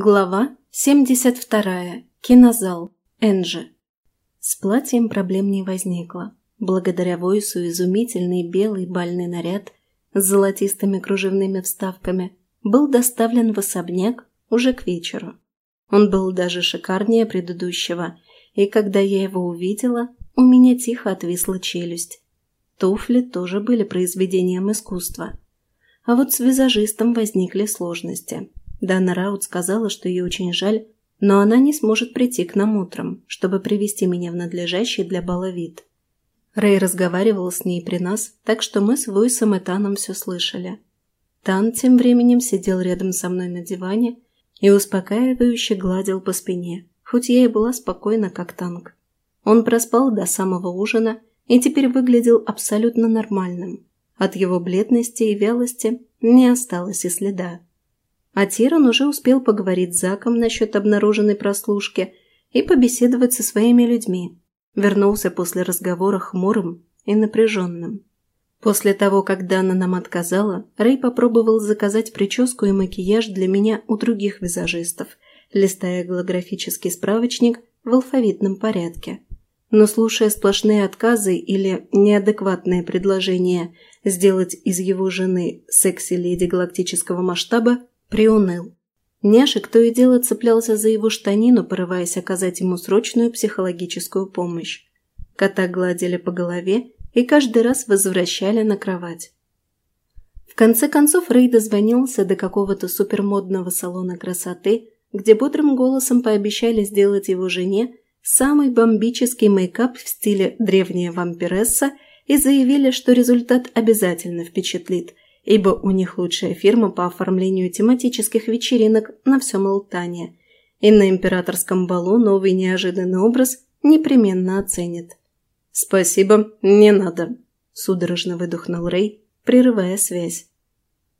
Глава 72. Кинозал. Энджи. С платьем проблем не возникло. Благодаря Войсу изумительный белый бальный наряд с золотистыми кружевными вставками был доставлен в особняк уже к вечеру. Он был даже шикарнее предыдущего, и когда я его увидела, у меня тихо отвисла челюсть. Туфли тоже были произведением искусства. А вот с визажистом возникли сложности – Дана Раут сказала, что ей очень жаль, но она не сможет прийти к нам утром, чтобы привести меня в надлежащий для бала вид. Рэй разговаривал с ней при нас, так что мы с Войсом и Таном все слышали. Тан тем временем сидел рядом со мной на диване и успокаивающе гладил по спине, хоть я и была спокойна, как танк. Он проспал до самого ужина и теперь выглядел абсолютно нормальным. От его бледности и вялости не осталось и следа. А Тиран уже успел поговорить с Заком насчет обнаруженной прослушки и побеседовать со своими людьми. Вернулся после разговора хмурым и напряженным. После того, как Дана нам отказала, Рэй попробовал заказать прическу и макияж для меня у других визажистов, листая голографический справочник в алфавитном порядке. Но слушая сплошные отказы или неадекватные предложения сделать из его жены секси-леди галактического масштаба, приуныл. Няшек то и дело цеплялся за его штанину, порываясь оказать ему срочную психологическую помощь. Кота гладили по голове и каждый раз возвращали на кровать. В конце концов Рэй дозвонился до какого-то супермодного салона красоты, где бодрым голосом пообещали сделать его жене самый бомбический мейкап в стиле древняя вампиресса и заявили, что результат обязательно впечатлит – ибо у них лучшая фирма по оформлению тематических вечеринок на всем Алтане, и на императорском балу новый неожиданный образ непременно оценит. «Спасибо, не надо», – судорожно выдохнул Рэй, прерывая связь.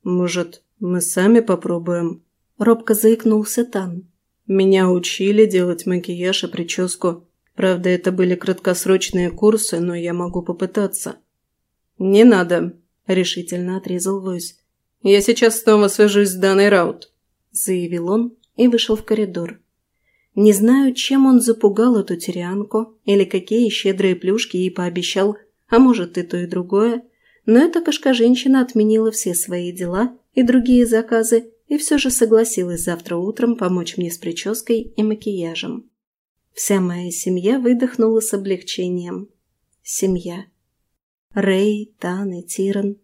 «Может, мы сами попробуем?» – робко заикнулся Тан. «Меня учили делать макияж и прическу. Правда, это были краткосрочные курсы, но я могу попытаться». «Не надо», решительно отрезал Войс. «Я сейчас снова свяжусь с Даной Раут», – заявил он и вышел в коридор. Не знаю, чем он запугал эту тирианку или какие щедрые плюшки ей пообещал, а может и то и другое, но эта кошка-женщина отменила все свои дела и другие заказы и все же согласилась завтра утром помочь мне с прической и макияжем. Вся моя семья выдохнула с облегчением. Семья. Рэй, Тан и Тиран.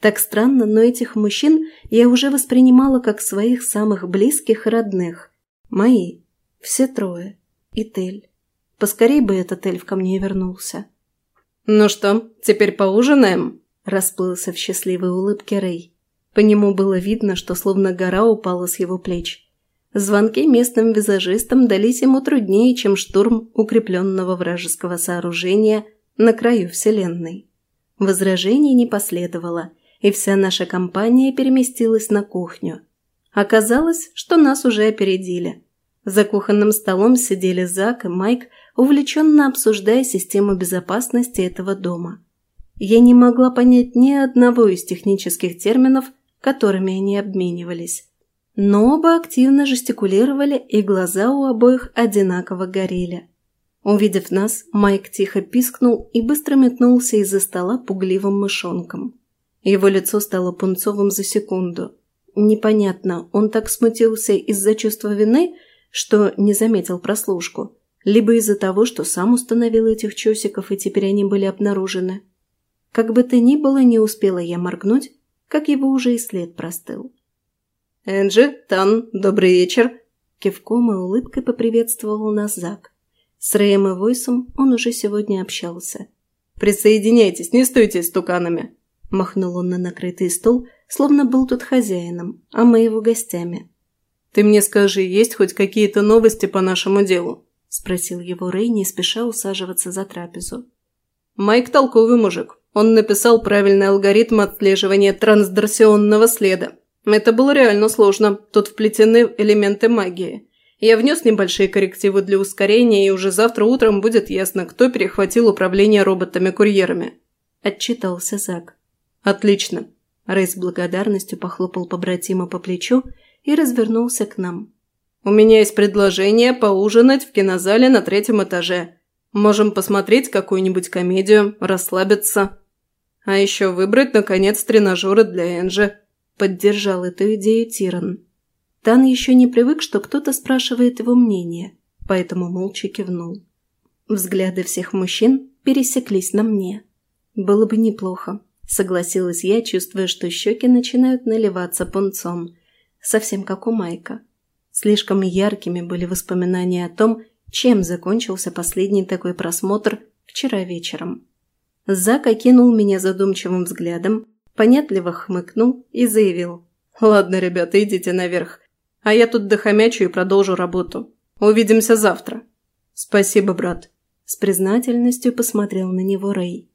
Так странно, но этих мужчин я уже воспринимала как своих самых близких и родных. Мои. Все трое. И Тель. Поскорей бы этот эльф ко мне вернулся. «Ну что, теперь поужинаем?» Расплылся в счастливой улыбке Рэй. По нему было видно, что словно гора упала с его плеч. Звонки местным визажистам дались ему труднее, чем штурм укрепленного вражеского сооружения на краю Вселенной. Возражений не последовало, и вся наша компания переместилась на кухню. Оказалось, что нас уже опередили. За кухонным столом сидели Зак и Майк, увлеченно обсуждая систему безопасности этого дома. Я не могла понять ни одного из технических терминов, которыми они обменивались. Но оба активно жестикулировали, и глаза у обоих одинаково горели. Увидев нас, Майк тихо пискнул и быстро метнулся из-за стола пугливым мышонком. Его лицо стало пунцовым за секунду. Непонятно, он так смутился из-за чувства вины, что не заметил прослушку, либо из-за того, что сам установил этих часиков, и теперь они были обнаружены. Как бы то ни было, не успела я моргнуть, как его уже и след простыл. «Энджи, Тан, добрый вечер!» Кивком и улыбкой поприветствовал нас Зак. С Рэем и Войсом он уже сегодня общался. «Присоединяйтесь, не стойте стуканами!» Махнул он на накрытый стол, словно был тут хозяином, а мы его гостями. «Ты мне скажи, есть хоть какие-то новости по нашему делу?» – спросил его Рэй, не спеша усаживаться за трапезу. «Майк толковый мужик. Он написал правильный алгоритм отслеживания трансдорсионного следа. Это было реально сложно. Тут вплетены элементы магии. Я внес небольшие коррективы для ускорения, и уже завтра утром будет ясно, кто перехватил управление роботами-курьерами». Отчитался Зак. «Отлично». Рэй с благодарностью похлопал побратима по плечу и развернулся к нам. У меня есть предложение поужинать в кинозале на третьем этаже. Можем посмотреть какую-нибудь комедию, расслабиться. А еще выбрать, наконец, тренажеры для Энжи. Поддержал эту идею Тиран. Тан еще не привык, что кто-то спрашивает его мнение, поэтому молча кивнул. Взгляды всех мужчин пересеклись на мне. Было бы неплохо, согласилась я, чувствуя, что щеки начинают наливаться пунцом, совсем как у Майка. Слишком яркими были воспоминания о том, чем закончился последний такой просмотр вчера вечером. Зак окинул меня задумчивым взглядом, понятливо хмыкнул и заявил. «Ладно, ребята, идите наверх. А я тут дохомячу и продолжу работу. Увидимся завтра». «Спасибо, брат», – с признательностью посмотрел на него Рэй.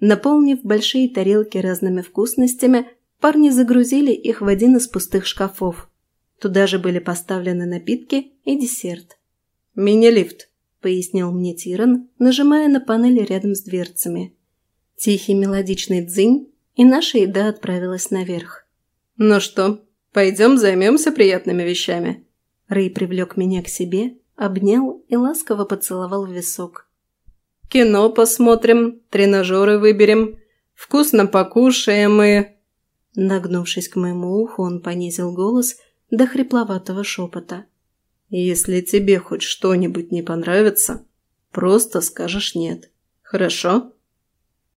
Наполнив большие тарелки разными вкусностями, парни загрузили их в один из пустых шкафов. Туда же были поставлены напитки и десерт. «Мини-лифт», – пояснил мне Тиран, нажимая на панели рядом с дверцами. Тихий мелодичный дзынь, и наша еда отправилась наверх. «Ну что, пойдем займемся приятными вещами?» Рэй привлек меня к себе, обнял и ласково поцеловал в висок. «Кино посмотрим, тренажеры выберем, вкусно покушаем и...» Нагнувшись к моему уху, он понизил голос до хрипловатого шепота. «Если тебе хоть что-нибудь не понравится, просто скажешь «нет». Хорошо?»